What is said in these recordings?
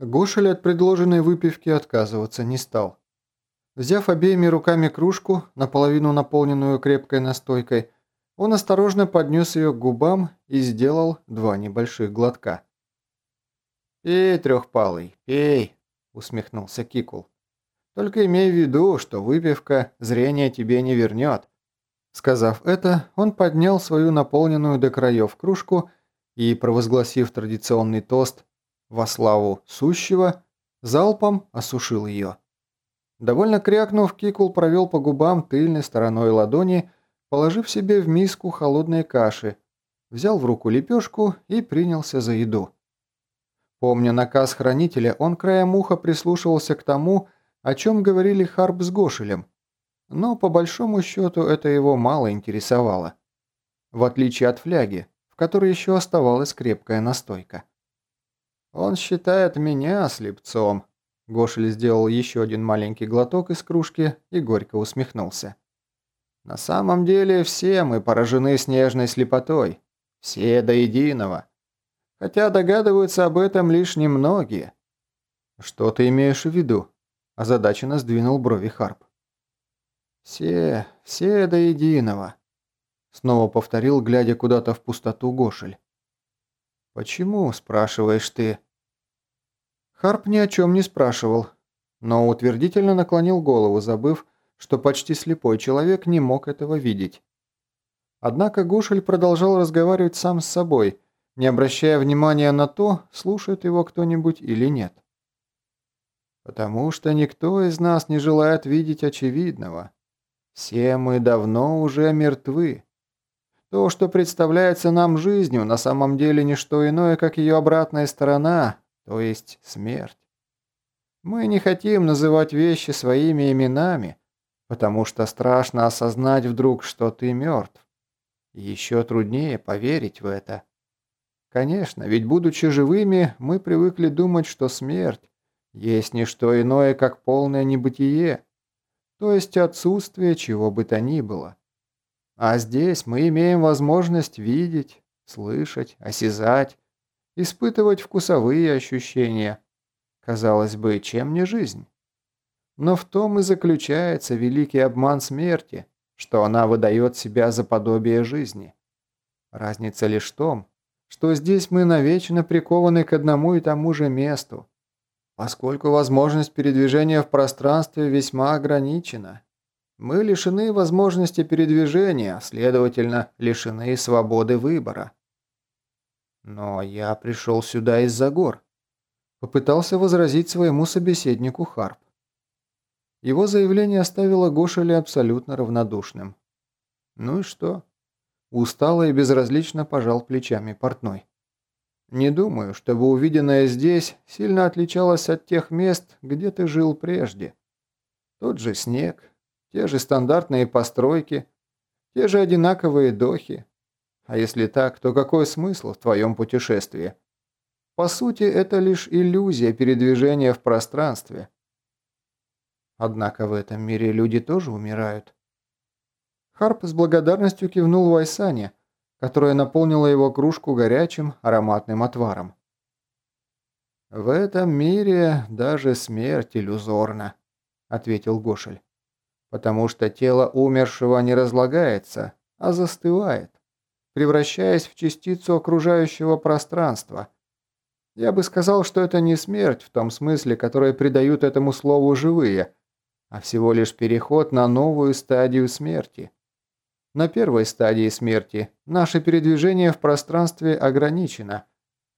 Гошель от предложенной выпивки отказываться не стал. Взяв обеими руками кружку, наполовину наполненную крепкой настойкой, он осторожно поднес ее к губам и сделал два небольших глотка. «Пей, трехпалый, пей!» – усмехнулся Кикул. «Только имей в виду, что выпивка зрение тебе не вернет». Сказав это, он поднял свою наполненную до краев кружку и, провозгласив традиционный тост во славу сущего, залпом осушил ее. Довольно крякнув, Кикул провел по губам тыльной стороной ладони, положив себе в миску холодной каши, взял в руку лепешку и принялся за еду. Помня наказ хранителя, он краем уха прислушивался к тому, о чем говорили Харп с Гошелем, но по большому счету это его мало интересовало. В отличие от фляги, в которой еще оставалась крепкая настойка. «Он считает меня слепцом», Гошель сделал еще один маленький глоток из кружки и горько усмехнулся. «На самом деле все мы поражены снежной слепотой. Все до единого. Хотя догадываются об этом лишь немногие». «Что ты имеешь в виду?» – озадаченно сдвинул брови Харп. «Все, все до единого», – снова повторил, глядя куда-то в пустоту Гошель. «Почему?» – спрашиваешь ты. Харп ни о чем не спрашивал, но утвердительно наклонил голову, забыв, что почти слепой человек не мог этого видеть. Однако Гушель продолжал разговаривать сам с собой, не обращая внимания на то, слушает его кто-нибудь или нет. «Потому что никто из нас не желает видеть очевидного. Все мы давно уже мертвы. То, что представляется нам жизнью, на самом деле не что иное, как ее обратная сторона, то есть смерть. Мы не хотим называть вещи своими именами, потому что страшно осознать вдруг, что ты мертв. еще труднее поверить в это. Конечно, ведь будучи живыми, мы привыкли думать, что смерть есть не что иное, как полное небытие, то есть отсутствие чего бы то ни было. А здесь мы имеем возможность видеть, слышать, осязать, испытывать вкусовые ощущения. Казалось бы, чем не жизнь? Но в том и заключается великий обман смерти, что она выдает себя за подобие жизни. Разница лишь в том, что здесь мы навечно прикованы к одному и тому же месту, поскольку возможность передвижения в пространстве весьма ограничена. Мы лишены возможности передвижения, следовательно, лишены свободы выбора. Но я пришел сюда из-за гор. Попытался возразить своему собеседнику Харп. Его заявление оставило Гошеля абсолютно равнодушным. Ну и что? Устало и безразлично пожал плечами портной. Не думаю, чтобы увиденное здесь сильно отличалось от тех мест, где ты жил прежде. Тот же снег, те же стандартные постройки, те же одинаковые дохи, а если так, то какой смысл в твоем путешествии? По сути, это лишь иллюзия передвижения в пространстве. Однако в этом мире люди тоже умирают. Харп с благодарностью кивнул Вайсане, которая наполнила его кружку горячим ароматным отваром. «В этом мире даже смерть иллюзорна», — ответил Гошель, «потому что тело умершего не разлагается, а застывает превращаясь в частицу окружающего пространства. Я бы сказал, что это не смерть в том смысле, который придают этому слову «живые», а всего лишь переход на новую стадию смерти. На первой стадии смерти наше передвижение в пространстве ограничено,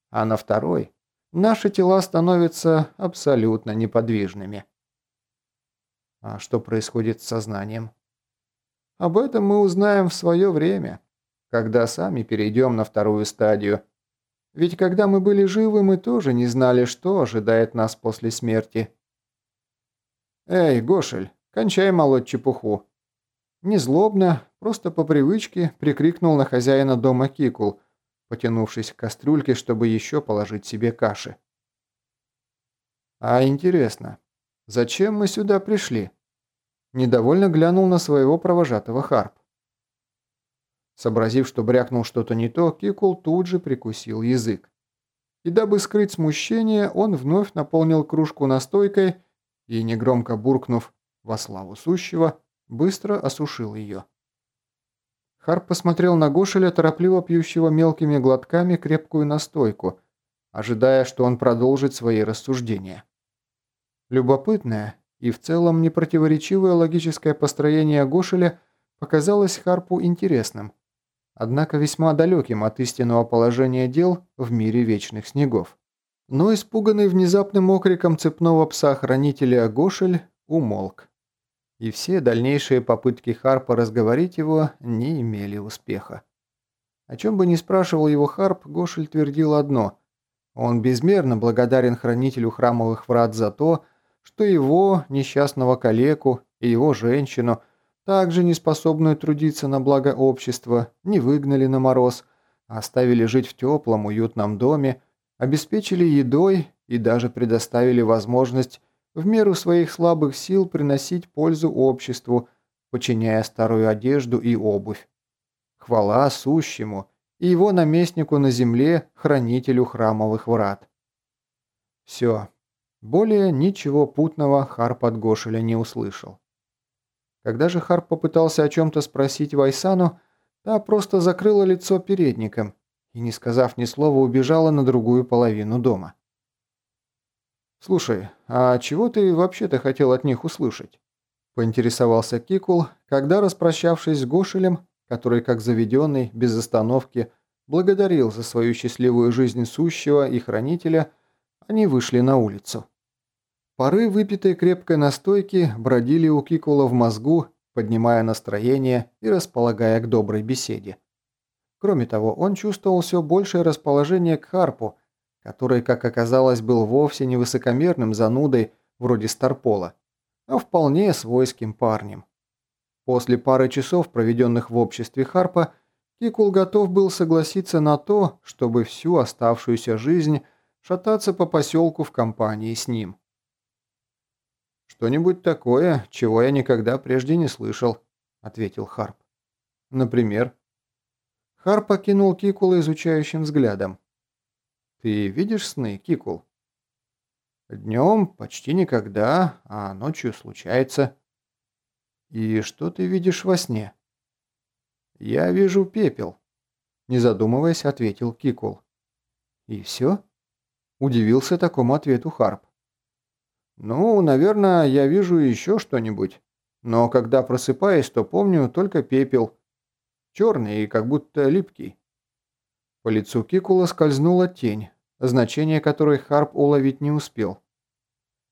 а на второй наши тела становятся абсолютно неподвижными. А что происходит с сознанием? Об этом мы узнаем в свое время когда сами перейдем на вторую стадию. Ведь когда мы были живы, мы тоже не знали, что ожидает нас после смерти. «Эй, Гошель, кончай молоть чепуху!» Незлобно, просто по привычке, прикрикнул на хозяина дома Кикул, потянувшись к кастрюльке, чтобы еще положить себе каши. «А интересно, зачем мы сюда пришли?» Недовольно глянул на своего провожатого Харп. Сообразив, что брякнул что-то не то, Кикул тут же прикусил язык. и дабы скрыть смущение, он вновь наполнил кружку настойкой и, негромко буркнув «во славу сущего», быстро осушил ее. Харп посмотрел на Гошеля, торопливо пьющего мелкими глотками крепкую настойку, ожидая, что он продолжит свои рассуждения. Любопытное и в целом непротиворечивое логическое построение Гошеля показалось Харпу интересным, однако весьма далеким от истинного положения дел в мире вечных снегов. Но испуганный внезапным окриком цепного пса-хранителя Гошель умолк и все дальнейшие попытки Харпа разговорить его не имели успеха. О чем бы ни спрашивал его Харп, Гошель твердил одно. Он безмерно благодарен хранителю храмовых врат за то, что его, несчастного калеку, и его женщину, также неспособную трудиться на благо общества, не выгнали на мороз, а оставили жить в теплом, уютном доме, обеспечили едой и даже предоставили возможность в меру своих слабых сил приносить пользу обществу, подчиняя старую одежду и обувь. Хвала сущему и его наместнику на земле, хранителю храмовых врат. Все. Более ничего путного Харп от Гошеля не услышал. Когда же Харп попытался о чем-то спросить Вайсану, та просто закрыла лицо передником и, не сказав ни слова, убежала на другую половину дома. «Слушай, а чего ты вообще-то хотел от них услышать?» Поинтересовался Кикул, когда, распрощавшись с Гошелем, который, как заведенный, без остановки, благодарил за свою счастливую жизнь сущего и хранителя, они вышли на улицу. Пары выпитой крепкой настойки бродили у Кикула в мозгу, поднимая настроение и располагая к доброй беседе. Кроме того, он чувствовал все большее расположение к Харпу, который, как оказалось, был вовсе не высокомерным занудой вроде Старпола, а вполне свойским парнем. После пары часов, проведенных в обществе Харпа, Кикул готов был согласиться на то, чтобы всю оставшуюся жизнь шататься по поселку в компании с ним. «Что-нибудь такое, чего я никогда прежде не слышал», — ответил Харп. «Например?» Харп окинул Кикула изучающим взглядом. Ты видишь сны, Кикул? Днем почти никогда, а ночью случается. И что ты видишь во сне? Я вижу пепел. Не задумываясь, ответил Кикул. И все? Удивился такому ответу Харп. Ну, наверное, я вижу еще что-нибудь. Но когда просыпаюсь, то помню только пепел. Черный и как будто липкий. По лицу Кикула скользнула тень, значение которой Харп уловить не успел.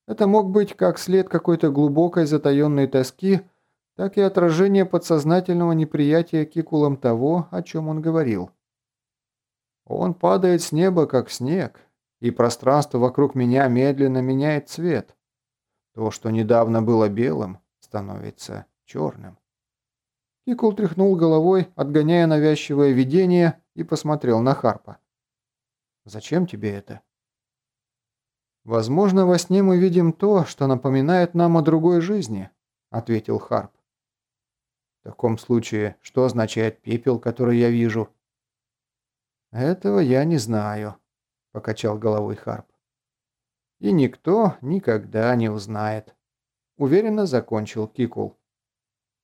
Это мог быть как след какой-то глубокой затаенной тоски, так и отражение подсознательного неприятия Кикулом того, о чем он говорил. Он падает с неба, как снег, и пространство вокруг меня медленно меняет цвет. То, что недавно было белым, становится черным. Кикул тряхнул головой, отгоняя навязчивое видение, и посмотрел на Харпа. «Зачем тебе это?» «Возможно, во сне мы видим то, что напоминает нам о другой жизни», — ответил Харп. «В таком случае, что означает пепел, который я вижу?» «Этого я не знаю», — покачал головой Харп. «И никто никогда не узнает», — уверенно закончил Кикул.